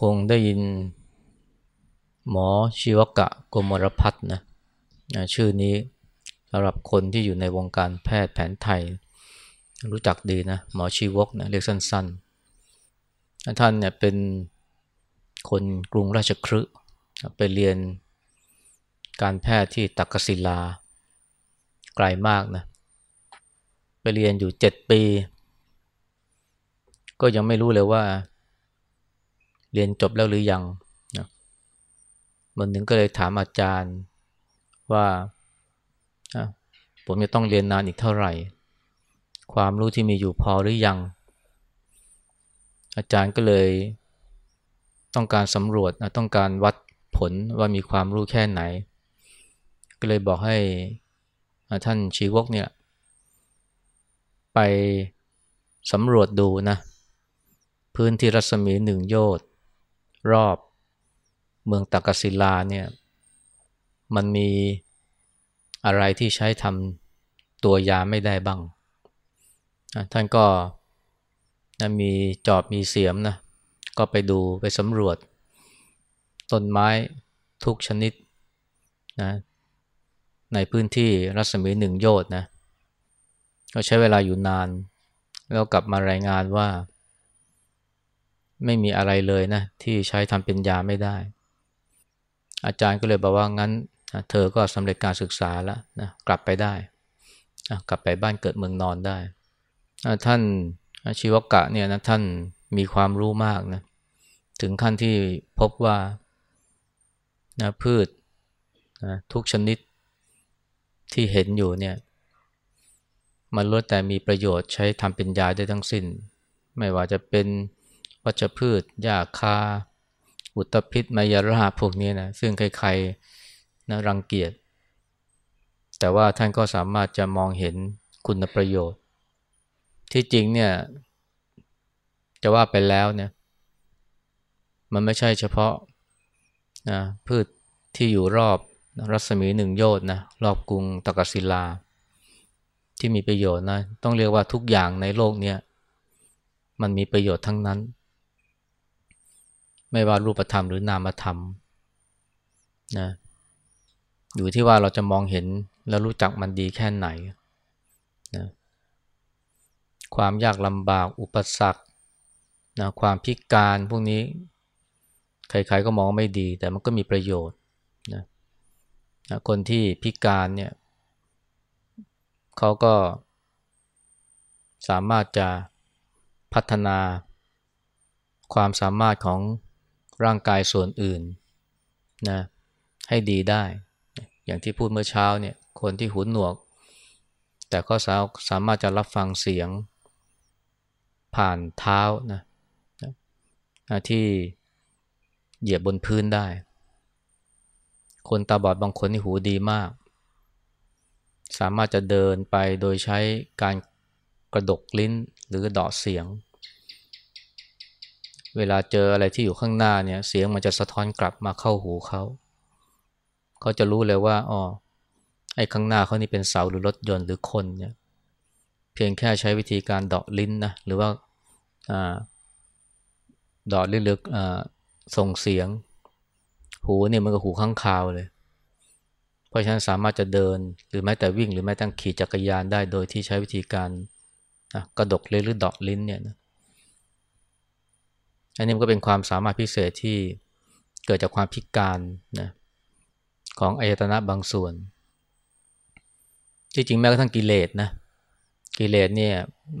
คงได้ยินหมอชีวกะกมรพัฒนะนะชื่อนี้สำหรับคนที่อยู่ในวงการแพทย์แผนไทย รู้จักดีนะหมอชีวกนะเรียกสั้นๆ ท่านเนี่ยเป็นคนกรุงราชคฤห์ไปเรียนการแพทย์ที่ตักกศิลา ไกลมากนะไปเรียนอยู่เจ็ดปี ก็ยังไม่รู้เลยว่า เรียนจบแล้วหรือยังนะมันหนึ่งก็เลยถามอาจารย์ว่าผมจะต้องเรียนนานอีกเท่าไหร่ ความรู้ที่มีอยู่พอหรือยัง อาจารย์ก็เลยต้องการสำรวจต้องการวัดผลว่ามีความรู้แค่ไหน ก็เลยบอกให้ท่านชีวกเนี่ย ไปสำรวจดูนะ พื้นที่รัศมีหนึ่งโยชน์ รอบเมืองตากศิลาเนี่ยมันมีอะไรที่ใช้ทำตัวยาไม่ได้บ้าง ท่านก็นะมีจอบมีเสียมนะก็ไปดูไปสำรวจ ต้นไม้ทุกชนิดนะในพื้นที่รัศมีหนึ่งโยชน์นะก็ใช้เวลาอยู่นาน แล้วกลับมารายงานว่า ไม่มีอะไรเลยนะ ที่ใช้ทำเป็นยาไม่ได้ อาจารย์ก็เลยบอกว่างั้น เธอก็สำเร็จการศึกษาแล้วนะกลับไปได้ กลับไปบ้านเกิดเมืองนอนได้ ท่านชีวกะเนี่ยนะท่านมีความรู้มากนะถึงขั้นที่พบว่านะพืชนะทุกชนิดที่เห็นอยู่เนี่ยมันล้วนแต่มีประโยชน์ใช้ทำเป็นยาได้ทั้งสิ้น ไม่ว่าจะเป็น วัชพืชหญ้าคา อุตภิษมายราพวกนี้นะซึ่งใครๆนะรังเกียจ แต่ว่าท่านก็สามารถจะมองเห็นคุณประโยชน์ ที่จริงเนี่ยจะว่าไปแล้วเนี่ยมันไม่ใช่เฉพาะนะพืชที่อยู่รอบรัศมีหนึ่งโยชนนะรอบกรุงตะกศิลา ที่มีประโยชน์นะต้องเรียกว่าทุกอย่างในโลกเนี้ยมันมีประโยชน์ทั้งนั้น ไม่ว่ารูปธรรมหรือนามธรรมนะอยู่ที่ว่าเราจะมองเห็นแล้วรู้จักมันดีแค่ไหนนะความยากลำบากอุปสรรคนะความพิการพวกนี้ใครๆก็มองไม่ดี แต่มันก็มีประโยชน์นะนะคนที่พิการเนี่ยเขาก็สามารถจะพัฒนาความสามารถของ ร่างกายส่วนอื่นนะให้ดีได้ อย่างที่พูดเมื่อเช้าเนี่ยคนที่หูหนวก แต่ก็สาสามารถจะรับฟังเสียงผ่านเท้านะนะที่เหยียบบนพื้นได้ คนตาบอดบางคนที่หูดีมาก สามารถจะเดินไปโดยใช้การกระดกลิ้นหรือดอเสียง เวลาเจออะไรที่อยู่ข้างหน้าเนี่ย เสียงมันจะสะท้อนกลับมาเข้าหูเขา เขาจะรู้เลยว่าอ๋อไอ้ข้างหน้าเขานี่เป็นเสาหรือรถยนต์หรือคนเนี่ยเพียงแค่ใช้วิธีการดอดลิ้นนะหรือว่าอดอดลิ้นหรือส่งเสียง หูเนี่ยมันก็หูข้างคาวเลย เพราะฉะนั้นสามารถจะเดินหรือแม้แต่วิ่งหรือแม้แต่ขี่จักรยานได้โดยที่ใช้วิธีการกระดกเลนหรือดอกลิ้นเนี่ยนะ อันนี้มันก็เป็นความสามารถพิเศษที่เกิดจากความพิการนะของอายตนะบางส่วน ที่จริงแม้กระทั่งกิเลสนะกิเลสเนี่ย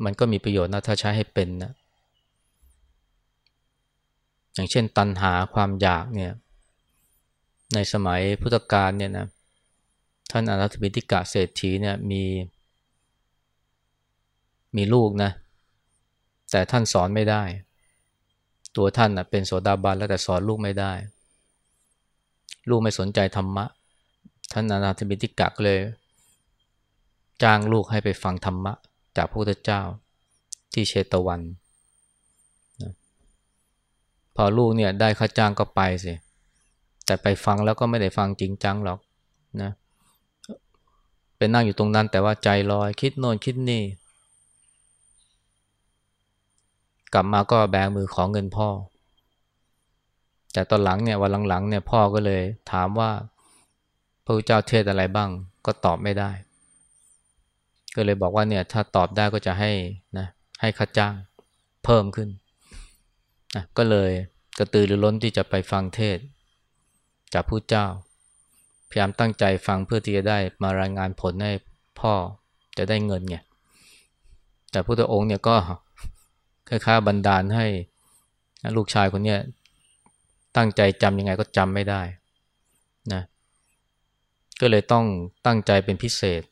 มันก็มีประโยชน์นะถ้าใช้ให้เป็นนะอย่างเช่นตัณหาความอยากเนี่ยในสมัยพุทธกาลเนี่ยนะท่านอนัตบิติกะเศรษฐีเนี่ยมีมีลูกนะแต่ท่านสอนไม่ได้ ตัวท่านนะเป็นโสดาบันแล้วแต่สอนลูกไม่ได้ ลูกไม่สนใจธรรมะ ท่านอนาถบิติกะก็เลย จ้างลูกให้ไปฟังธรรมะ จากพระพุทธเจ้าที่เชตวันนะพอลูกเนี่ยได้ค่าจ้างก็ไปสิ แต่ไปฟังแล้วก็ไม่ได้ฟังจริงจังหรอกนะไปนั่งอยู่ตรงนั้นแต่ว่าใจลอยคิดโน่นคิดนี่ กลับมาก็แบมือขอเงินพ่อ แต่ตอนหลังเนี่ยวันหลังๆเนี่ยพ่อก็เลยถามว่าพระพุทธเจ้าเทศอะไรบ้าง ก็ตอบไม่ได้ ก็เลยบอกว่าเนี่ยถ้าตอบได้ก็จะให้นะให้ค่าจ้างเพิ่มขึ้นนะก็เลยกระตือรือร้นที่จะไปฟังเทศ จากผู้เจ้า พยายามตั้งใจฟังเพื่อที่จะได้มารายงานผลให้พ่อจะได้เงินไงแต่พระองค์เนี่ยก็ คล้ายๆบันดาลให้ลูกชายคนนี้ตั้งใจจำยังไงก็จำไม่ได้นะก็เลยต้องตั้งใจเป็นพิเศษ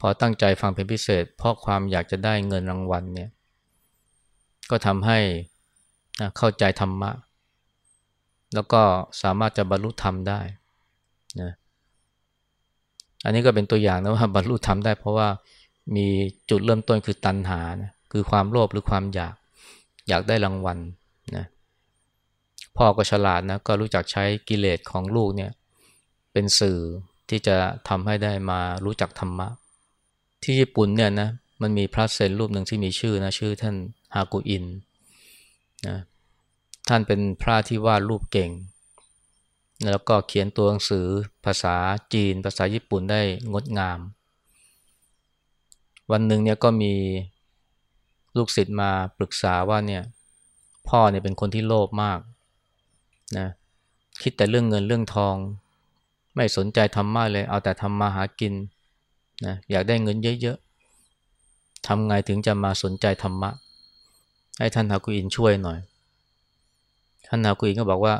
พอตั้งใจฟังเป็นพิเศษ เพราะความอยากจะได้เงินรางวัลเนี่ยก็ทำให้เข้าใจธรรมะ แล้วก็สามารถจะบรรลุธรรมได้นะอันนี้ก็เป็นตัวอย่างนะว่าบรรลุธรรมได้เพราะว่ามีจุดเริ่มต้นคือตัณหานะ คือความโลภหรือความอยากอยากได้รางวัลนะพ่อก็ฉลาดนะก็รู้จักใช้กิเลสของลูกเนี่ยเป็นสื่อที่จะทำให้ได้มารู้จักธรรมะ ที่ญี่ปุ่นเนี่ยนะมันมีพระเซนรูปหนึ่งที่มีชื่อนะชื่อท่านฮากุอินนะท่านเป็นพระที่วาดรูปเก่ง แล้วก็เขียนตัวหนังสือภาษาจีน ภาษาญี่ปุ่นได้งดงาม วันหนึ่งเนี่ยก็มี ลูกศิษย์มาปรึกษาว่าเนี่ยพ่อเนี่ยเป็นคนที่โลภมากนะคิดแต่เรื่องเงินเรื่องทอง ไม่สนใจธรรมะเลย เอาแต่ทำมาหากินนะอยากได้เงินเยอะๆทำไงถึงจะมาสนใจธรรมะ ให้ท่านฮากุอินช่วยหน่อย ท่านฮากุอินก็บอกว่า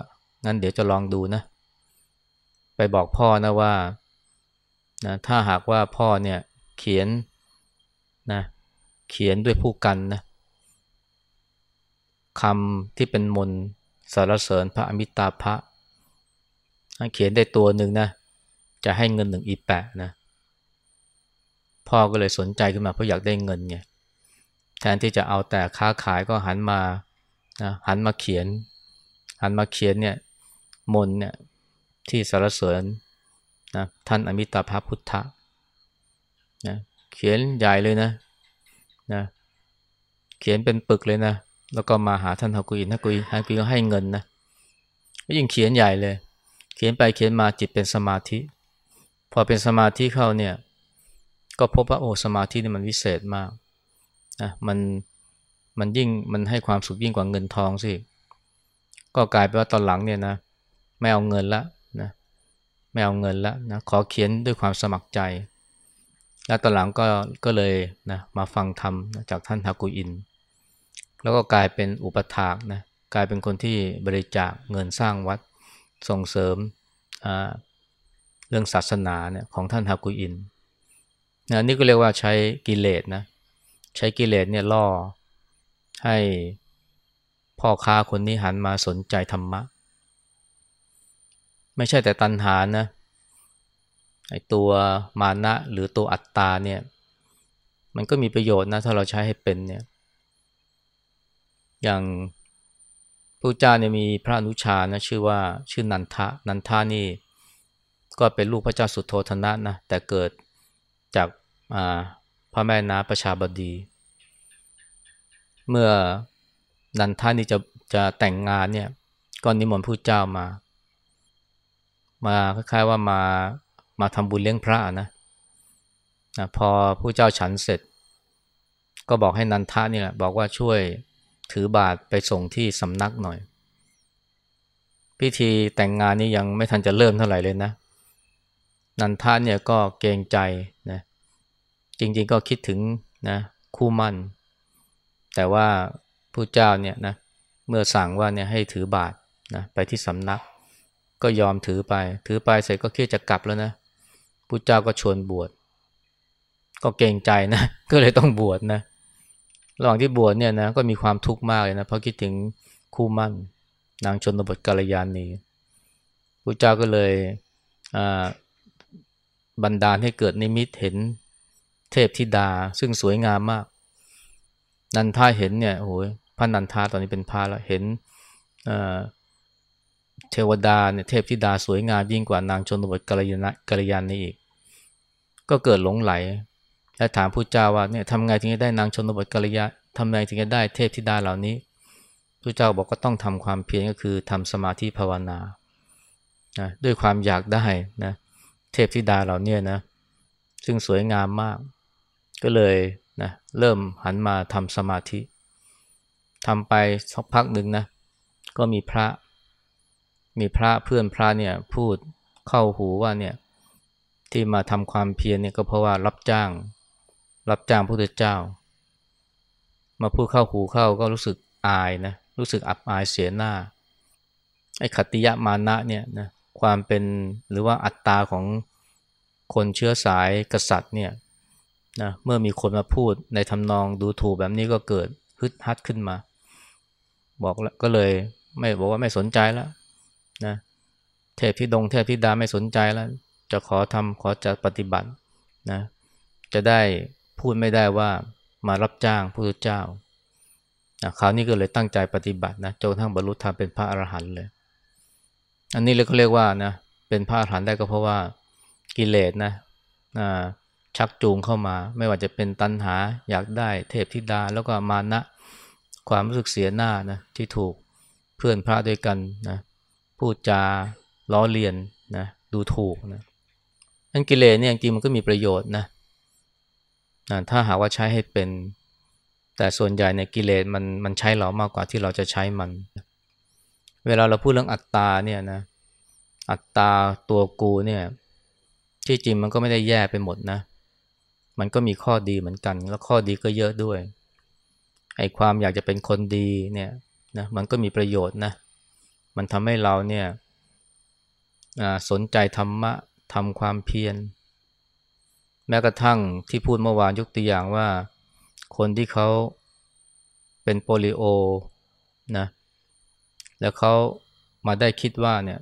งั้นเดี๋ยวจะลองดูนะ ไปบอกพ่อนะว่านะถ้าหากว่าพ่อเนี่ยเขียนนะ เขียนด้วยผู้กันนะคำที่เป็นมนสารเสริญพระอมิตาภะเขียนได้ตัวหนึ่งนะ จะให้เงินหนึ่งอีแปะนะ พ่อก็เลยสนใจขึ้นมาเพราะอยากได้เงินไงแทนที่จะเอาแต่ค้าขายก็หันมานะหันมาเขียน หันมาเขียนเนี่ยมนเนี่ยที่สารเสริญนะท่านอมิตาภพุทธะนะเขียนใหญ่เลยนะ นะเขียนเป็นปึกเลยนะ แล้วก็มาหาท่านฮากุอินฮากุอินฮากุอินก็ให้เงินนะก็ยิ่งเขียนใหญ่เลย เขียนไปเขียนมาจิตเป็นสมาธิ พอเป็นสมาธิเข้าเนี่ย ก็พบว่าโอ้สมาธินี่มันวิเศษมากนะมันมันยิ่งมันให้ความสุขยิ่งกว่าเงินทองสิก็กลายเป็นว่าตอนหลังเนี่ยนะไม่เอาเงินละนะไม่เอาเงินละนะขอเขียนด้วยความสมัครใจ แล้วตอนหลังก็ก็เลยนะมาฟังธรรมจากท่านทากุอิน แล้วก็กลายเป็นอุปถากนะกลายเป็นคนที่บริจาคเงินสร้างวัดส่งเสริมเรื่องศาสนาเนี่ยของท่านทากุอินนะนี่ก็เรียกว่าใช้กิเลสนะใช้กิเลสเนี่ยล่อให้พ่อค้าคนนี้หันมาสนใจธรรมะ ไม่ใช่แต่ตัณหานะ ไอตัวมานะหรือตัวอัตตาเนี่ยมันก็มีประโยชน์นะถ้าเราใช้ให้เป็นเนี่ยอย่างพระเจ้าเนี่ยมีพระอนุชานะชื่อว่าชื่อนันทะนันทานี่ก็เป็นลูกพระเจ้าสุโธธนะนะแต่เกิดจากพระแม่นาประชาบดี เมื่อนันทานี่จะจะแต่งงานเนี่ยก็นิมนต์พระเจ้ามา มาคล้ายๆว่ามา มาทำบุญเลี้ยงพระนะนะพอผู้เจ้าฉันเสร็จ ก็บอกให้นันทะนี่ยบอกว่าช่วยถือบาตรไปส่งที่สำนักหน่อย พิธีแต่งงานนี้ยังไม่ทันจะเริ่มเท่าไหร่เลยนะ นันทะเนี่ยก็เกรงใจนะจริงๆก็คิดถึงนะคู่มั่น แต่ว่าผู้เจ้าเนี่ยนะเมื่อสั่งว่าเนี่ยให้ถือบาตรนะไปที่สำนัก ก็ยอมถือไป ถือไปเสร็จก็คิดจะกลับแล้วนะ พุทธเจ้าก็ชวนบวช ก็เกรงใจนะ ก็เลยต้องบวชนะ ระหว่างที่บวชเนี่ยนะก็มีความทุกข์มากเลยนะ เพราะคิดถึงคู่มั่น นางชนบทกาลยานีพุทธเจ้าก็เลยบันดาลให้เกิดนิมิตเห็นเทพธิดา ซึ่งสวยงามมาก นันทาเห็นเนี่ยโอ้ยพระนันทาตอนนี้เป็นพระแล้วเห็น เทวดาเนี่ยเทพธิดาสวยงามยิ่งกว่านางชนบทกาลยานกาลยานนี่อีก ก็เกิดหลงไหลและถามพระเจ้าว่าเนี่ยทำไงถึงจะได้นางชนบทกัลยาทำไงถึงจะได้เทพธิดาเหล่านี้พระเจ้าบอกก็ต้องทำความเพียรก็คือทำสมาธิภาวนานะด้วยความอยากได้นะเทพธิดาเหล่านี้นะซึ่งสวยงามมาก ก็เลยนะเริ่มหันมาทำสมาธิทำไปสักพักหนึ่งนะก็มีพระ มีพระเพื่อนพระเนี่ยพูดเข้าหูว่าเนี่ยที่มาทำความเพียรเนี่ยก็เพราะว่ารับจ้าง รับจ้างพระพุทธเจ้า มาพูดเข้าหูเข้าก็รู้สึกอายนะรู้สึกอับอายเสียหน้าไอ้ขัติยะมานะเนี่ยนะความเป็นหรือว่าอัตตาของคนเชื้อสายกษัตริย์เนี่ยนะเมื่อมีคนมาพูดในทำนองดูถูกแบบนี้ก็เกิดฮึดฮัดขึ้นมา บอกแล้วก็เลยไม่บอกว่าไม่สนใจแล้ว นะเทพที่ดงเทพธิดาไม่สนใจแล้ว จะขอทำขอจะปฏิบัตินะจะได้พูดไม่ได้ว่ามารับจ้างพระเจ้านะคราวนี้ก็เลยตั้งใจปฏิบัตินะจนทั้งบรรลุธรรมเป็นพระอรหันต์เลย อันนี้เลยเขาเรียกว่านะเป็นพระอรหันต์ได้ก็เพราะว่ากิเลสนะชักจูงเข้ามา ไม่ว่าจะเป็นตัณหาอยากได้เทพธิดาแล้วก็มานะความรู้สึกเสียหน้านะที่ถูกเพื่อนพระด้วยกันนะ พูดจาล้อเลียนนะดูถูกนะอันกิเลสเนี่ยจริงมันก็มีประโยชน์นะนะถ้าหากว่าใช้ให้เป็น แต่ส่วนใหญ่ในกิเลสมันมันใช้เรามากกว่าที่เราจะใช้มัน เวลาเราพูดเรื่องอัตตาเนี่ยนะอัตตาตัวกูเนี่ยที่จริงมันก็ไม่ได้แย่ไปหมดนะ มันก็มีข้อดีเหมือนกัน แล้วข้อดีก็เยอะด้วยไอ้ความอยากจะเป็นคนดีเนี่ยนะมันก็มีประโยชน์นะ มันทำให้เราเนี่ยสนใจธรรมะทำความเพียร แม้กระทั่งที่พูดเมื่อวานยกตัวอย่างว่า คนที่เขาเป็นโปลิโอนะแล้วเขามาได้คิดว่าเนี่ย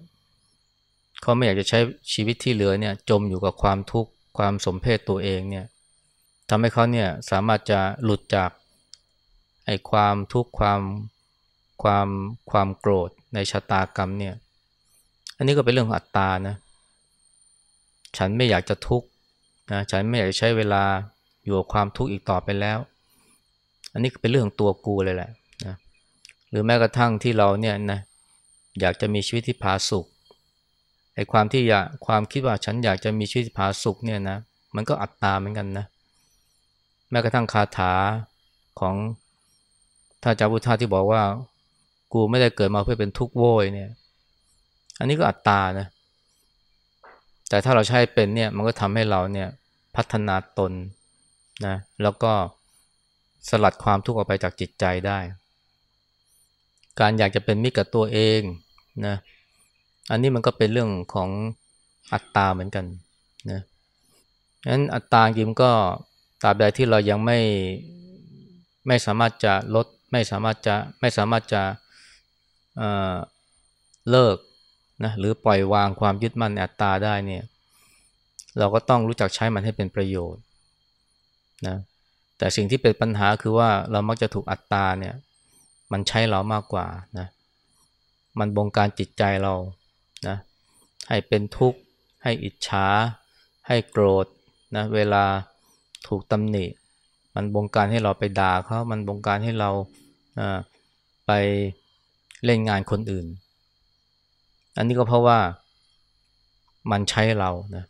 เขาไม่อยากจะใช้ชีวิตที่เหลือเนี่ยจมอยู่กับความทุกข์ความสมเพศตัวเองเนี่ยทำให้เขาเนี่ยสามารถจะหลุดจากไอ้ความทุกข์ความความความโกรธ ในชะตากรรมเนี่ย อันนี้ก็เป็นเรื่องของอัตตานะ ฉันไม่อยากจะทุกข์นะฉันไม่อยากจะใช้เวลาอยู่กับความทุกข์อีกต่อไปแล้ว อันนี้เป็นเรื่องตัวกูเลยแหละนะหรือแม้กระทั่งที่เราเนี่ยนะอยากจะมีชีวิตที่ผาสุกไอ้ความที่อยากความคิดว่าฉันอยากจะมีชีวิตผาสุกเนี่ยนะมันก็อัตตาเหมือนกันนะแม้กระทั่งคาถาของท่านเจ้าพุทธาที่บอกว่า กูไม่ได้เกิดมาเพื่อเป็นทุกข์โวยเนี่ย อันนี้ก็อัตตานะ แต่ถ้าเราใช้เป็นเนี่ยมันก็ทำให้เราเนี่ยพัฒนาตนนะแล้วก็สลัดความทุกข์ออกไปจากจิตใจได้ การอยากจะเป็นมิตรกับตัวเองนะ อันนี้มันก็เป็นเรื่องของอัตตาเหมือนกันนะนั้นอัตตาจริงก็ตราบใดที่เรายังไม่ไม่สามารถจะลด ไม่สามารถจะไม่สามารถจะ เเลิกนะหรือปล่อยวางความยึดมั่นในอัตตาได้เนี่ยเราก็ต้องรู้จักใช้มันให้เป็นประโยชน์นะแต่สิ่งที่เป็นปัญหาคือว่าเรามักจะถูกอัตตาเนี่ยมันใช้เรามากกว่านะมันบงการจิตใจเรานะให้เป็นทุกข์ให้อิจฉา ให้โกรธนะเวลาถูกตำหนิ มันบงการให้เราไปด่าเขามันบงการให้เราไป เล่นงานคนอื่น อันนี้ก็เพราะว่ามันใช้เรานะ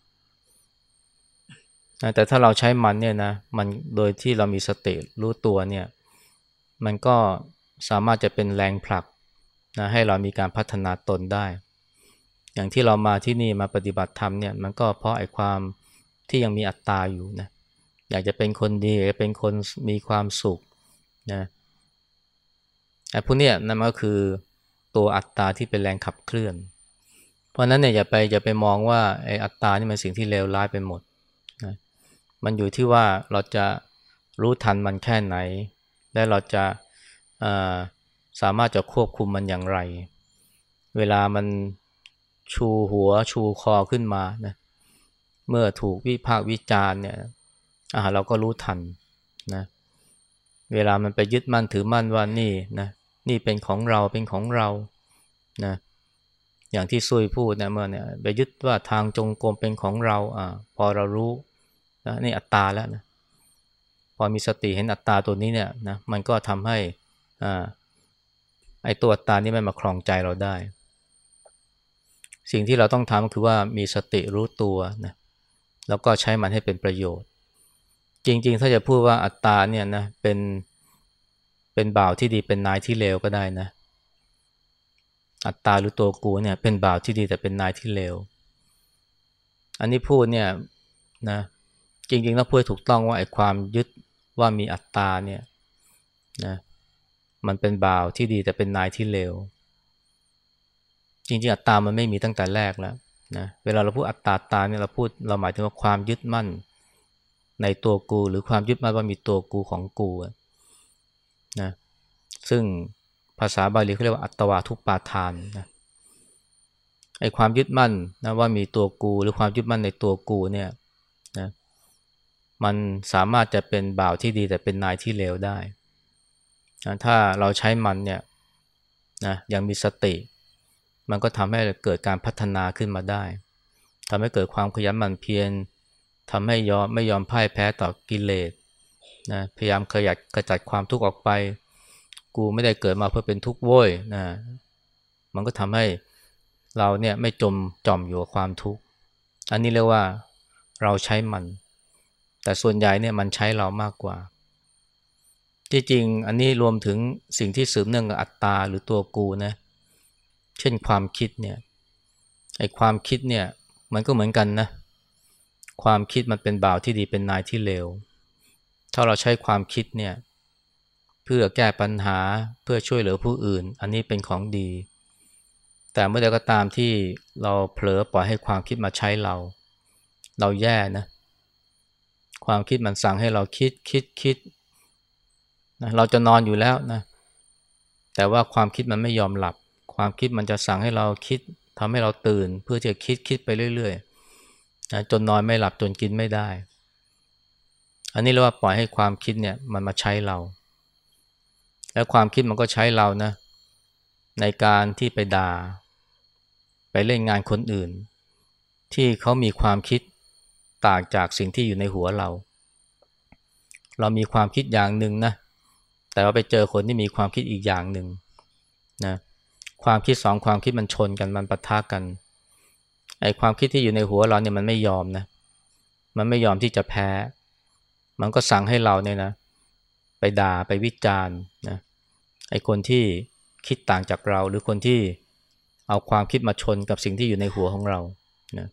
แต่ถ้าเราใช้มันเนี่ยนะมันโดยที่เรามีสติรู้ตัวเนี่ยมันก็สามารถจะเป็นแรงผลักนะให้เรามีการพัฒนาตนได้ อย่างที่เรามาที่นี่มาปฏิบัติธรรมเนี่ยมันก็เพราะไอ้ความที่ยังมีอัตตาอยู่นะอยากจะเป็นคนดีอยากเป็นคนมีความสุขนะ ไอ้พวกเนี้ยนั่นก็คือตัวอัตตาที่เป็นแรงขับเคลื่อน เพราะนั้นเนี่ยอย่าไปอย่าไปมองว่าไอ้อัตตานี่มันสิ่งที่เลวร้ายไปหมดนะมันอยู่ที่ว่าเราจะรู้ทันมันแค่ไหน และเราจะสามารถจะควบคุมมันอย่างไร เวลามันชูหัวชูคอขึ้นมานะเมื่อถูกวิพากษ์วิจารณ์เนี่ยอ่าเราก็รู้ทันนะเวลามันไปยึดมั่นถือมั่นว่านี่นะ นี่เป็นของเราเป็นของเรานะอย่างที่ซุยพูดนะเมื่อเนี่ยไปยึดว่าทางจงกรมเป็นของเราอ่าพอเรารู้นะนี่อัตตาแล้วนะพอมีสติเห็นอัตตาตัวนี้เนี่ยนะมันก็ทำให้อ่าไอ้ตัวอัตตานี่ไม่มาครองใจเราได้ สิ่งที่เราต้องทำก็คือว่ามีสติรู้ตัวนะแล้วก็ใช้มันให้เป็นประโยชน์ จริง ๆ ถ้าจะพูดว่าอัตตาเนี่ยนะเป็น เป็นบ่าวที่ดีเป็นนายที่เลวก็ได้นะ อัตตาหรือตัวกูเนี่ย เป็นบ่าวที่ดีแต่เป็นนายที่เลว อันนี้พูดเนี่ยนะจริงๆต้องพูดถูกต้องว่าไอ้ความยึดว่ามีอัตตาเนี่ยนะมันเป็นบ่าวที่ดีแต่เป็นนายที่เลว จริงๆ อัตตามันไม่มีตั้งแต่แรกแล้วนะเวลาเราพูดอัตตาตาเนี่ยเราพูดเราหมายถึงว่าความยึดมั่นในตัวกู หรือความยึดมั่นว่ามีตัวกูของกู นะซึ่งภาษาบาลีเขาเรียกว่าอัตวาทุปาทานนะไอความยึดมั่นนะว่ามีตัวกูหรือความยึดมั่นในตัวกูเนี่ยนะมันสามารถจะเป็นบ่าวที่ดีแต่เป็นนายที่เลวได้นะถ้าเราใช้มันเนี่ยนะยังมีสติ มันก็ทำให้เกิดการพัฒนาขึ้นมาได้ทำให้เกิดความขยันหมั่นเพียรทำให้ยอมไม่ยอมพ่ายแพ้ต่อกิเลส นะพยายามขยัดกระจัดความทุกข์ออกไป กูไม่ได้เกิดมาเพื่อเป็นทุกข์โว้ยนะมันก็ทำให้เราเนี่ยไม่จมจอมอยู่กับความทุกข์อันนี้เรียกว่าเราใช้มัน แต่ส่วนใหญ่เนี่ยมันใช้เรามากกว่า ที่จริงอันนี้รวมถึงสิ่งที่สืบเนื่องกับอัตตาหรือตัวกูนะเเช่นความคิดเนี่ยไอ้ความคิดเนี่ยมันก็เหมือนกันนะ ความคิดมันเป็นบ่าวที่ดีเป็นนายที่เลว ถ้าเราใช้ความคิดเนี่ยเพื่อแก้ปัญหาเพื่อช่วยเหลือผู้อื่น อันนี้เป็นของดี แต่เมื่อใดก็ตามที่เราเผลอปล่อยให้ความคิดมาใช้เรา เราแย่นะ ความคิดมันสั่งให้เราคิดคิดคิดนะเราจะนอนอยู่แล้วนะแต่ว่าความคิดมันไม่ยอมหลับ ความคิดมันจะสั่งให้เราคิดทำให้เราตื่น เพื่อจะคิดคิดไปเรื่อยๆนะจนนอนไม่หลับจนกินไม่ได้ อันนี้เรียกว่าปล่อยให้ความคิดเนี่ยมันมาใช้เรา แล้วความคิดมันก็ใช้เรานะในการที่ไปด่า ไปเล่นงานคนอื่น ที่เขามีความคิดต่างจากสิ่งที่อยู่ในหัวเรา เรามีความคิดอย่างหนึ่งนะแต่ว่าไปเจอคนที่มีความคิดอีกอย่างหนึ่งนะความคิดสองความคิดมันชนกันมันปะทะกันไอความคิดที่อยู่ในหัวเราเนี่ยมันไม่ยอมนะมันไม่ยอมที่จะแพ้ มันก็สั่งให้เราเนี่ยนะ ไปด่าไปวิจารณ์นะไอ้คนที่คิดต่างจากเรา หรือคนที่เอาความคิดมาชนกับสิ่งที่อยู่ในหัวของเรานะ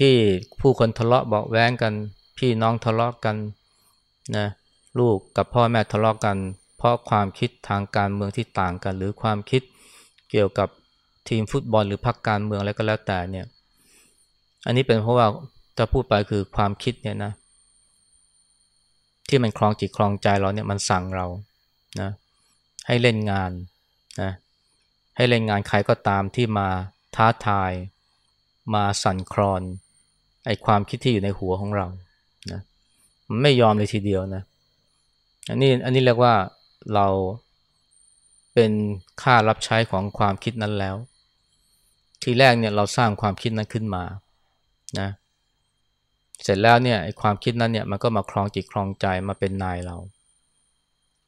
ที่ผู้คนทะเลาะเบาแว้งกัน พี่น้องทะเลาะกันนะลูกกับพ่อแม่ทะเลาะกัน เพราะความคิดทางการเมืองที่ต่างกัน หรือความคิดเกี่ยวกับทีมฟุตบอลหรือพรรคการเมืองอะไรก็แล้วแต่เนี่ย อันนี้เป็นเพราะว่าจะพูดไปคือความคิดเนี่ยนะ ที่มันคลองจิตคลองใจเราเนี่ยมันสั่งเรานะให้เล่นงานนะให้เล่นงานใครก็ตามที่มาท้าทาย มาสั่นคลอนไอความคิดที่อยู่ในหัวของเรานะมันไม่ยอมเลยทีเดียวนะอันนี้อันนี้เรียกว่าเราเป็นค่ารับใช้ของความคิดนั้นแล้ว ทีแรกเนี่ยเราสร้างความคิดนั้นขึ้นมานะ เสร็จแล้วเนี่ยไอ้ความคิดนั้นเนี่ยมันก็มาคลองจิตคลองใจมาเป็นนายเรา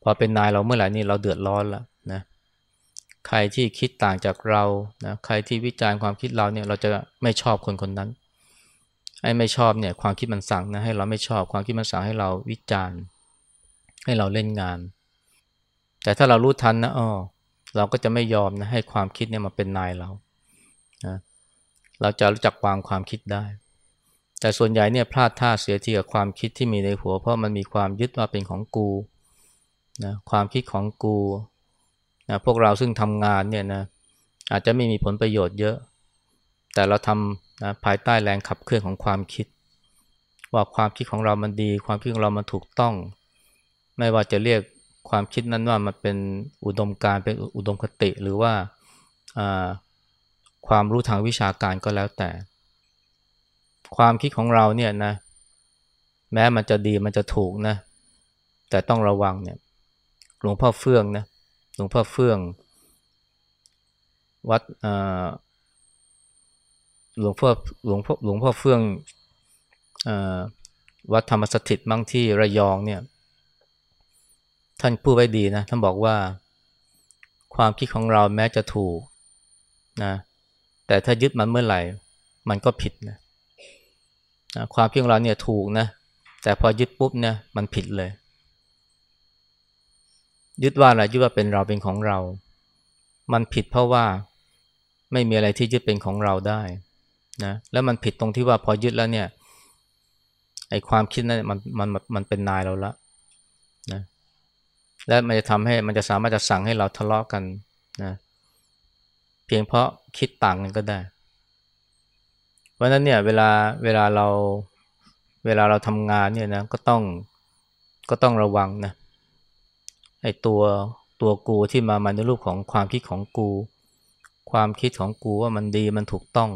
พอเป็นนายเราเมื่อไหร่นี่เราเดือดร้อนแล้วนะใครที่คิดต่างจากเรานะใครที่วิจารณ์ความคิดเราเนี่ยเราจะไม่ชอบคนคนนั้นไอ้ไม่ชอบเนี่ยความคิดมันสั่งนะให้เราไม่ชอบความคิดมันสั่งให้เราวิจารณ์ ให้เราเล่นงาน แต่ถ้าเรารู้ทันนะอ๋อเราก็จะไม่ยอมนะให้ความคิดเนี่ยมาเป็นนายเรานะเราจะรู้จักวางความคิดได้ แต่ส่วนใหญ่เนี่ยพลาดท่าเสียทีกับความคิดที่มีในหัว เพราะมันมีความยึดว่าเป็นของกูนะความคิดของกูนะพวกเราซึ่งทำงานเนี่ยนะอาจจะไม่มีผลประโยชน์เยอะ แต่เราทำนะภายใต้แรงขับเคลื่อนของความคิด ว่าความคิดของเรามันดี ความคิดของเรามันถูกต้อง ไม่ว่าจะเรียกความคิดนั้นว่ามันเป็นอุดมการเป็นอุดมคติหรือว่าความรู้ทางวิชาการก็แล้วแต่ ความคิดของเราเนี่ยนะ แม้มันจะดีมันจะถูกนะ แต่ต้องระวังเนี่ย หลวงพ่อเฟื่องนะ หลวงพ่อเฟื่อง วัดหลวงพ่อหลวงพ่อหลวงพ่อเฟื่องวัดธรรมสถิตมั่งที่ระยองเนี่ย ท่านพูดไว้ดีนะ ท่านบอกว่า ความคิดของเราแม้จะถูกนะ แต่ถ้ายึดมันเมื่อไหร่ มันก็ผิดนะนะ ความคิดของเราเนี่ยถูกนะ แต่พอยึดปุ๊บเนี่ยมันผิดเลย ยึดว่าอะไรยึดว่าเป็นเราเป็นของเรา มันผิดเพราะว่าไม่มีอะไรที่ยึดเป็นของเราได้นะแล้วมันผิดตรงที่ว่าพอยึดแล้วเนี่ยไอ้ความคิดนั้นมันมันมันเป็นนายเราละนะและมันจะทำให้มันจะสามารถจะสั่งให้เราทะเลาะกันนะเพียงเพราะคิดต่างกันก็ได้ ราะนั้นเนี่ยเวลาเวลาเราเวลาเราทำงานเนี่ยนะก็ต้องก็ต้องระวังนะไอตัวตัวกูที่มามาในรูปของความคิดของกู ความคิดของกูว่ามันดีมันถูกต้อง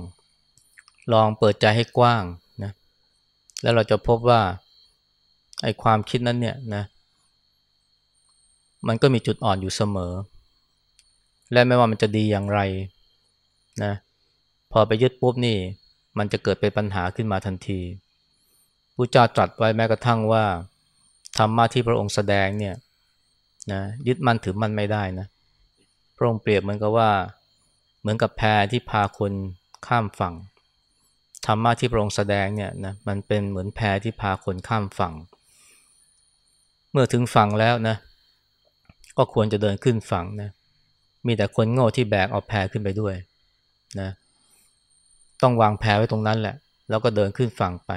ลองเปิดใจให้กว้างนะแล้วเราจะพบว่าไอความคิดนั้นเนี่ยนะมันก็มีจุดอ่อนอยู่เสมอ และไม่ว่ามันจะดีอย่างไรนะพอไปยึดปุ๊บนี่ มันจะเกิดเป็นปัญหาขึ้นมาทันทีพระเจ้าตรัสไว้แม้กระทั่งว่าธรรมะที่พระองค์แสดงเนี่ยนะยึดมั่นถือมั่นไม่ได้นะพระองค์เปรียบเหมือนกับว่า เหมือนกับแพที่พาคนข้ามฝั่งธรรมะที่พระองค์แสดงเนี่ยนะมันเป็นเหมือนแพที่พาคนข้ามฝั่ง เมื่อถึงฝั่งแล้วนะก็ควรจะเดินขึ้นฝั่งนะมีแต่คนโง่ที่แบกเอาแพขึ้นไปด้วยนะ ต้องวางแพไว้ตรงนั้นแหละ แล้วก็เดินขึ้นฝั่งไป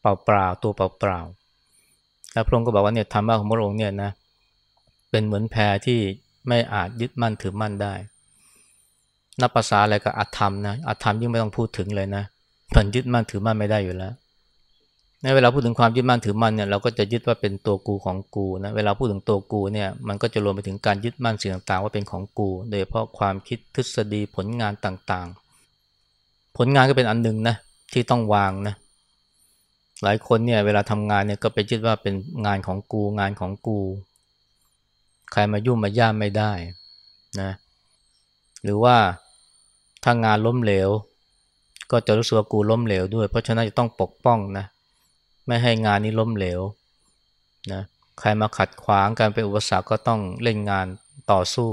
เปล่าๆตัวเปล่าๆแล้วพระองค์ก็บอกว่าเนี่ยธรรมะของพระองค์เนี่ยนะเป็นเหมือนแพที่ไม่อาจยึดมั่นถือมั่นได้นับภาษาอะไรกับอัตธรรมนะอัตธรรมยิ่งไม่ต้องพูดถึงเลยนะมันยึดมั่นถือมั่นไม่ได้อยู่แล้ว ในเวลาพูดถึงความยึดมั่นถือมั่นเนี่ยเราก็จะยึดว่าเป็นตัวกูของกูนะเวลาพูดถึงตัวกูเนี่ยมันก็จะรวมไปถึงการยึดมั่นสิ่งต่างๆ ว่าเป็นของกู โดยเฉพาะความคิดทฤษฎีผลงานต่างๆ ผลงานก็เป็นอันหนึ่งนะที่ต้องวางนะหลายคนเนี่ยเวลาทำงานเนี่ยก็ไปคิดว่าเป็นงานของกูงานของกู ใครมายุ่งมาย่ามไม่ได้นะหรือว่าถ้างานล้มเหลว ก็จะรู้สึกว่ากูล้มเหลวด้วย เพราะฉะนั้นจะต้องปกป้องนะไม่ให้งานนี้ล้มเหลวนะใครมาขัดขวางการเป็นอุปสรรคก็ต้องเล่นงานต่อสู้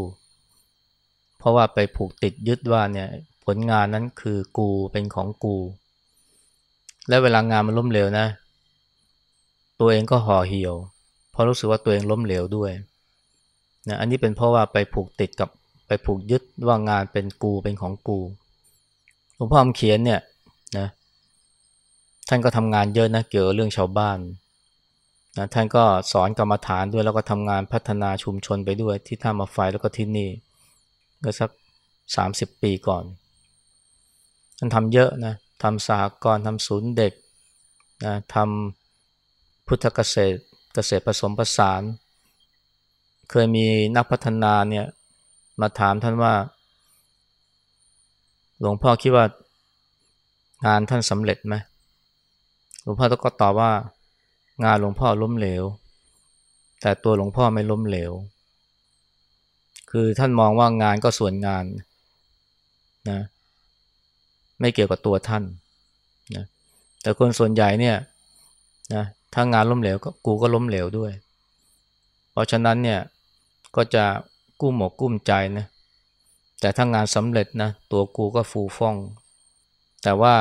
เพราะว่าไปผูกติดยึดว่าเนี่ย ผลงานนั้นคือกูเป็นของกู และเวลางานมันล้มเหลวนะ ตัวเองก็ห่อเหี่ยว เพราะรู้สึกว่าตัวเองล้มเหลวด้วยนะอันนี้เป็นเพราะว่าไปผูกติดกับไปผูกยึดว่างานเป็นกูเป็นของกูหลวงพ่อคำเขียนเนี่ยนะท่านก็ทำงานเยอะนะเกี่ยวกับเรื่องชาวบ้านนะท่านก็สอนกรรมฐานด้วยแล้วก็ทำงานพัฒนาชุมชนไปด้วยที่ท่ามาไฟแล้วก็ที่นี่ก็สักสามสิบปีก่อน ท่านทำเยอะนะทำสหกรณ์ทำศูนย์เด็กนะทำพุทธเกษตรเกษตรผสมผสาน เคยมีนักพัฒนาเนี่ยมาถามท่านว่า หลวงพ่อคิดว่างานท่านสำเร็จไหมหลวงพ่อก็ตอบว่า งานหลวงพ่อล้มเหลว แต่ตัวหลวงพ่อไม่ล้มเหลว คือท่านมองว่างานก็ส่วนงานนะ ไม่เกี่ยวกับตัวท่านนะแต่คนส่วนใหญ่เนี่ยนะถ้างานล้มเหลวก็กูก็ล้มเหลวด้วย เพราะฉะนั้นเนี่ยก็จะกู้หมกกุ้มใจนะแต่ถ้างานสำเร็จนะตัวกูก็ฟูฟ่อง แต่ว่า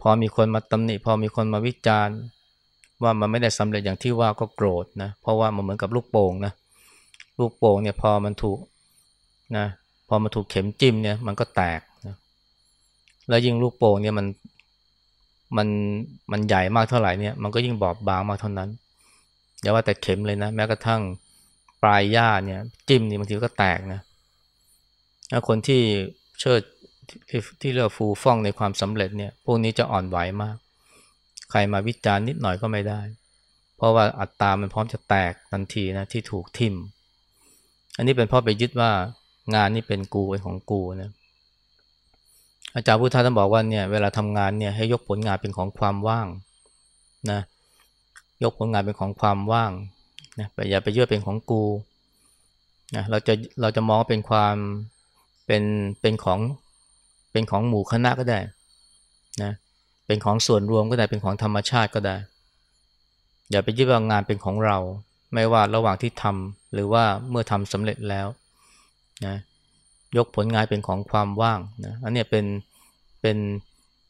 พอมีคนมาตำหนิพอมีคนมาวิจารณ์ ว่ามันไม่ได้สำเร็จอย่างที่ว่าก็โกรธนะเพราะว่ามันเหมือนกับลูกโป่งนะลูกโป่งเนี่ยพอมันถูกนะพอมันถูกเข็มจิ้มเนี่ยมันก็แตก แล้วยิ่งลูกโป่งเนี่ยมันมันมันใหญ่มากเท่าไหร่เนี่ยมันก็ยิ่งบอบบางมากเท่านั้นอย่าว่าแต่เข็มเลยนะ แม้กระทั่งปลายหญ้าเนี่ย จิ้มนี่บางทีก็แตกนะถ้าคนที่เชิดที่ที่เรียกฟูฟ่องในความสำเร็จเนี่ย พวกนี้จะอ่อนไหวมาก ใครมาวิจารณ์นิดหน่อยก็ไม่ได้ เพราะว่าอัตตามันพร้อมจะแตกทันทีนะที่ถูกทิ่ม อันนี้เป็นเพราะไปยึดว่างานนี่เป็นกูเป็นของกูนะ อาจารย์พุทธท่านบอกว่าเนี่ยเวลาทำงานเนี่ยให้ยกผลงานเป็นของความว่างนะยกผลงานเป็นของความว่างนะอย่าไปเยื่อเป็นของกูนะเราจะเราจะมองเป็นความเป็นเป็นของเป็นของหมู่คณะก็ได้นะเป็นของส่วนรวมก็ได้เป็นของธรรมชาติก็ได้ อย่าไปยึดว่างานเป็นของเรา ไม่ว่าระหว่างที่ทำหรือว่าเมื่อทำสำเร็จแล้วนะ ยกผลงานเป็นของความว่างนะอันนี้เป็นเป็น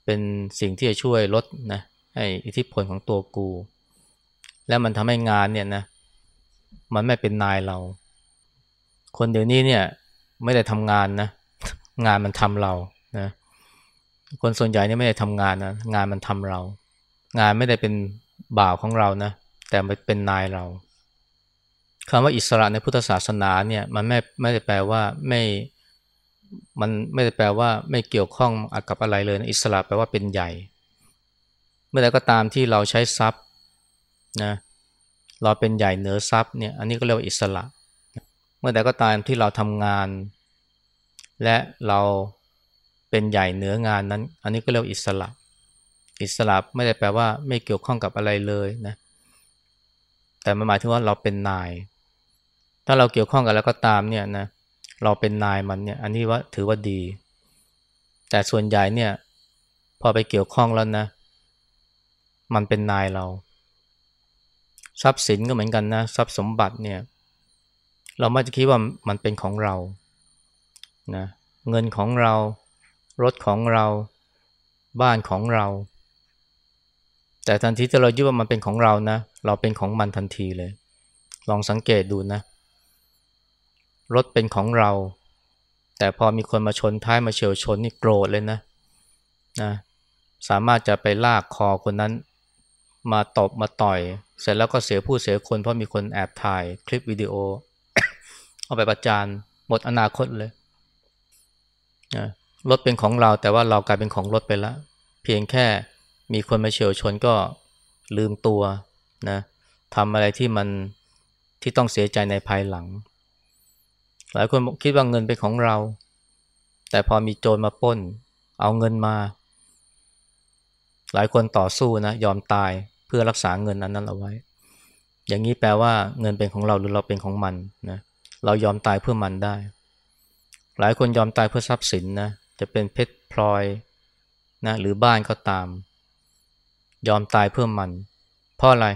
เป็นสิ่งที่จะช่วยลดนะให้อิทธิพลของตัวกู และมันทำให้งานเนี่ยนะมันไม่เป็นนายเรา คนเดี๋ยวนี้เนี่ยไม่ได้ทำงานนะงานมันทำเรานะคนส่วนใหญ่เนี่ยไม่ได้ทำงานนะงานมันทำเรา งานไม่ได้เป็นบ่าวของเรานะแต่มันเป็นนายเราคำว่าอิสระในพุทธศาสนาเนี่ยมันไม่ไม่ได้แปลว่าไม่ มันไม่ได้แปลว่าไม่เกี่ยวข้องกับอะไรเลยนะอิสระแปลว่าเป็นใหญ่ เมื่อใดก็ตามที่เราใช้ทรัพย์นะเราเป็นใหญ่เหนือทรัพย์เนี่ยอันนี้ก็เรียกว่าอิสระ เมื่อใดก็ตามที่เราทำงาน และเราเป็นใหญ่เหนืองานนั้น อันนี้ก็เรียกอิสระ อิสระไม่ได้แปลว่าไม่เกี่ยวข้องกับอะไรเลยนะแต่มันหมายถึงว่าเราเป็นนาย ถ้าเราเกี่ยวข้องกับแล้วก็ตามเนี่ยนะเเราเป็นนายมันเนี่ยอันนี้ว่าถือว่าดี แต่ส่วนใหญ่เนี่ย พอไปเกี่ยวข้องแล้วนะ มันเป็นนายเรา ทรัพย์สินก็เหมือนกันนะทรัพย์สมบัติเนี่ย เราไม่จะคิดว่ามันเป็นของเรานะเงินของเรา รถของเรา บ้านของเรา แต่ทันทีที่เรายึดว่ามันเป็นของเรานะ เราเป็นของมันทันทีเลย ลองสังเกตดูนะ รถเป็นของเรา แต่พอมีคนมาชนท้ายมาเฉียวชนนี่โกรธเลยนะนะสามารถจะไปลากคอคนนั้น มาตบมาต่อย เสร็จแล้วก็เสียผู้เสียคน เพราะมีคนแอบถ่ายคลิปวิดีโอ เอาไปประจานหมดอนาคตเลยนะรถเป็นของเราแต่ว่าเรากลายเป็นของรถไปแล้ว เพียงแค่มีคนมาเฉียวชนก็ลืมตัวนะทำอะไรที่มันที่ต้องเสียใจในภายหลัง หลายคนคิดว่าเงินเป็นของเรา แต่พอมีโจรมาป้น เอาเงินมา หลายคนต่อสู้นะ ยอมตายเพื่อรักษาเงินนั้นนั้นเอาไว้ อย่างนี้แปลว่าเงินเป็นของเราหรือเราเป็นของมันนะเรายอมตายเพื่อมันได้ หลายคนยอมตายเพื่อทรัพย์สินนะจะเป็นเพชรพลอยนะหรือบ้านก็ตาม ยอมตายเพื่อมัน เพราะอะไร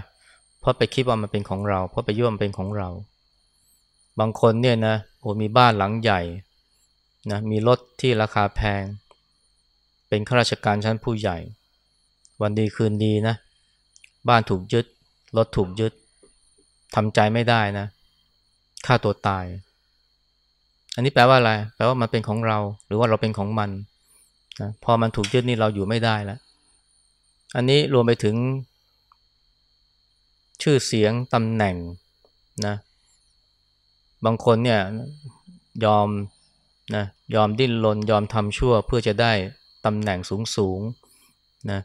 เพราะไปคิดว่ามันเป็นของเรา เพราะไปย่วมเป็นของเรา บางคนเนี่ยนะโอ้มีบ้านหลังใหญ่นะมีรถที่ราคาแพง เป็นข้าราชการชั้นผู้ใหญ่ วันดีคืนดีนะ บ้านถูกยึด รถถูกยึดทำใจไม่ได้นะฆ่าตัวตาย อันนี้แปลว่าอะไร แปลว่ามันเป็นของเรา หรือว่าเราเป็นของมันนะพอมันถูกยึดนี่เราอยู่ไม่ได้แล้ว อันนี้รวมไปถึง ชื่อเสียงตำแหน่งนะ บางคนเนี่ยยอมนะยอมดิ้นรนยอมทำชั่วเพื่อจะได้ตำแหน่งสูงสูงนะ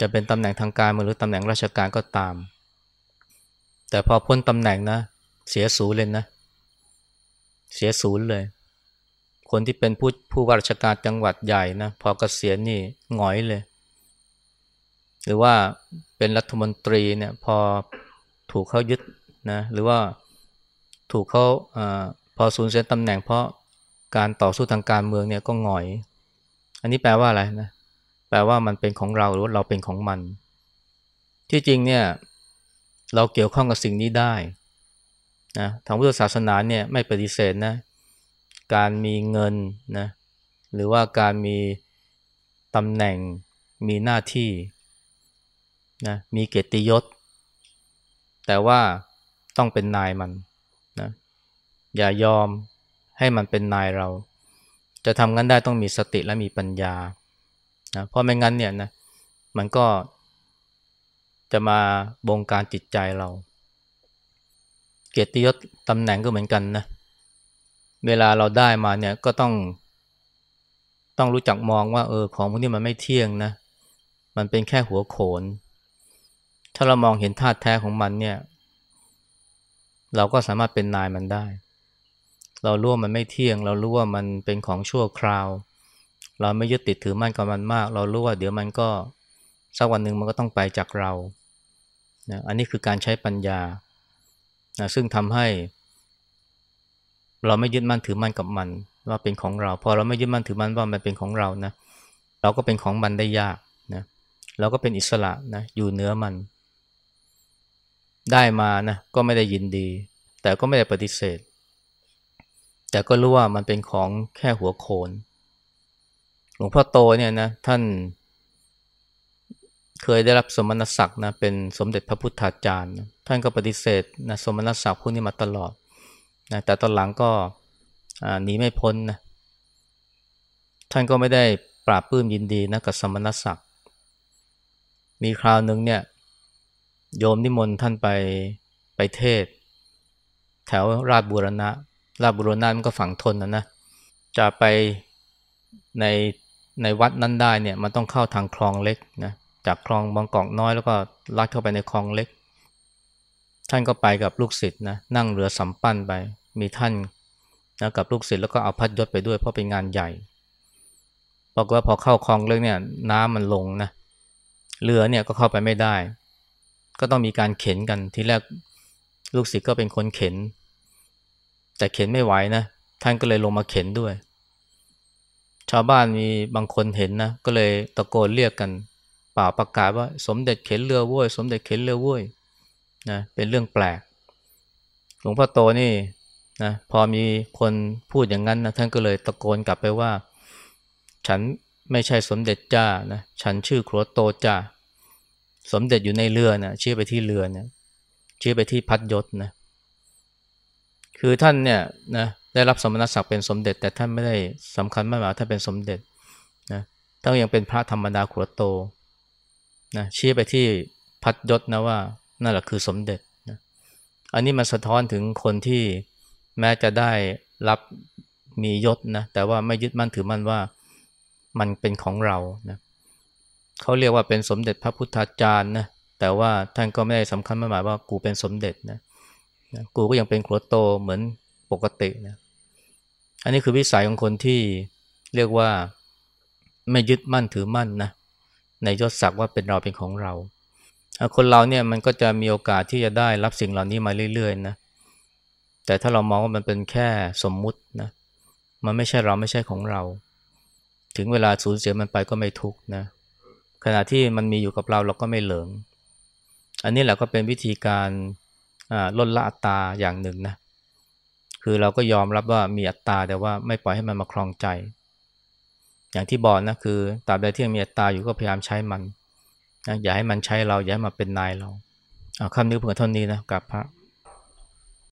จะเป็นตำแหน่งทางการหรือตำแหน่งราชการก็ตาม แต่พอพ้นตำแหน่งนะ เสียสูญเลยนะ เสียศูนย์เลย คนที่เป็นผู้ผู้ว่าราชการจังหวัดใหญ่นะพอเกษียณนี่หงอยเลย หรือว่าเป็นรัฐมนตรีเนี่ยพอถูกเขายึดนะหรือว่า ถูกเขาอพอสูญเสียตำแหน่งเพราะการต่อสู้ทางการเมืองเนี่ยก็หงอย อันนี้แปลว่าอะไรนะแปลว่ามันเป็นของเราหรือเราเป็นของมัน ที่จริงเนี่ยเราเกี่ยวข้องกับสิ่งนี้ได้นะทางพุทธศาสนาเนี่ยไม่ปฏิเสธนะการมีเงินนะหรือว่าการมีตำแหน่งมีหน้าที่นะมีเกียรติยศ แต่ว่าต้องเป็นนายมัน อย่ายอมให้มันเป็นนายเรา จะทำงั้นได้ต้องมีสติและมีปัญญานะเพราะไม่งั้นเนี่ยนะมันก็จะมาบงการจิตใจเรา เกียรติยศตำแหน่งก็เหมือนกันนะเวลาเราได้มาเนี่ยก็ต้อง ต้องรู้จักมองว่า เออ ของพวกนี้มันไม่เที่ยงนะ มันเป็นแค่หัวโขน ถ้าเรามองเห็นธาตุแท้ของมันเนี่ย เราก็สามารถเป็นนายมันได้ เรารู้ว่ามันไม่เที่ยง เรารู้ว่ามันเป็นของชั่วคราว เราไม่ยึดติดถือมั่นกับมันมาก เรารู้ว่าเดี๋ยวมันก็สักวันหนึ่งมันก็ต้องไปจากเรานะอันนี้คือการใช้ปัญญานะซึ่งทำให้ เราไม่ยึดมั่นถือมั่นกับมัน ว่าเป็นของเรา พอเราไม่ยึดมั่นถือมั่นว่ามันเป็นของเรานะเราก็เป็นของมันได้ยากนะเราก็เป็นอิสระนะอยู่เหนือมัน ได้มานะก็ไม่ได้ยินดี แต่แต่ก็ไม่ได้ปฏิเสธ แต่ก็รู้ว่ามันเป็นของแค่หัวโขน หลวงพ่อโตเนี่ยนะท่านเคยได้รับสมณศักดิ์นะเป็นสมเด็จพระพุทธาจารย์ ท่านก็ปฏิเสธนะสมณศักดิ์พวกนี้มาตลอดนะแต่ตอนหลังก็หนีไม่พ้นนะท่านก็ไม่ได้ปราบปื้มยินดีนะกับสมณศักดิ์มีคราวหนึ่งเนี่ยโยมนิมนต์ท่านไปไปเทศ แถวราชบุรณะ ราบุรณะมันก็ฝังทนนะนะจะไปในในวัดนั้นได้เนี่ยมันต้องเข้าทางคลองเล็กนะจากคลองบางกอกน้อยแล้วก็ลัดเข้าไปในคลองเล็ก ท่านก็ไปกับลูกศิษย์นะนั่งเรือสำปั้นไป มีท่านนะกับลูกศิษย์แล้วก็เอาพัดยศไปด้วยเพราะเป็นงานใหญ่บอกว่าพอเข้าคลองเล็กเนี่ยน้ำมันลงนะเรือเนี่ยก็เข้าไปไม่ได้ ก็ต้องมีการเข็นกันทีแรกลูกศิษย์ก็เป็นคนเข็น แต่เข็นไม่ไหวนะ ท่านก็เลยลงมาเข็นด้วย ชาวบ้านมีบางคนเห็นนะ ก็เลยตะโกนเรียกกันป่าประกาศว่า สมเด็จเข็นเรือว้ยสมเด็จเข็นเรือว้ยนะเป็นเรื่องแปลก หลวงพ่อโตนี่นะพอมีคนพูดอย่างนั้นนะท่านก็เลยตะโกนกลับไปว่า ฉันไม่ใช่สมเด็จจ้านะฉันชื่อครัวโตจ้าสมเด็จอยู่ในเรือนะชี้ไปที่เรือนะชี้ไปที่พัดยศนะ คือท่านเนี่ยนะได้รับสมณศักดิ์เป็นสมเด็จ แต่ท่านไม่ได้สำคัญมากว่าท่านเป็นสมเด็จนะท่านยังเป็นพระธรรมดาครัวโตนะชี้ไปที่พัดยศนะว่านั่นแหละคือสมเด็จนะอันนี้มันสะท้อนถึงคนที่แม้จะได้รับมียศนะแต่ว่าไม่ยึดมั่นถือมั่นว่ามันเป็นของเรานะเขาเรียกว่าเป็นสมเด็จพระพุทธาจารย์นะแต่ว่าท่านก็ไม่ได้สำคัญมากหมายว่ากูเป็นสมเด็จนะ นะกูก็ยังเป็นครัวโตเหมือนปกตินะอันนี้คือวิสัยของคนที่เรียกว่าไม่ยึดมั่นถือมั่นนะในยศศักดิ์ว่าเป็นเราเป็นของเรา คนเราเนี่ยมันก็จะมีโอกาสที่จะได้รับสิ่งเหล่านี้มาเรื่อยๆนะแต่ถ้าเรามองว่ามันเป็นแค่สมมุตินะมันไม่ใช่เราไม่ใช่ของเรา ถึงเวลาสูญเสียมันไปก็ไม่ทุกข์นะขณะที่มันมีอยู่กับเราเราก็ไม่เหลิง อันนี้แหละก็เป็นวิธีการ ลดละอัตตาอย่างหนึ่งนะคือเราก็ยอมรับว่ามีอัตตาแต่ว่าไม่ปล่อยให้มันมาคลองใจ อย่างที่บอกนะคือตราบใดที่ยังมีอัตตาอยู่ก็พยายามใช้มันนะอย่าให้มันใช้เราอย่าให้มันเป็นนายเราเอาคำนี้เพื่อเท่านี้นะกับพระ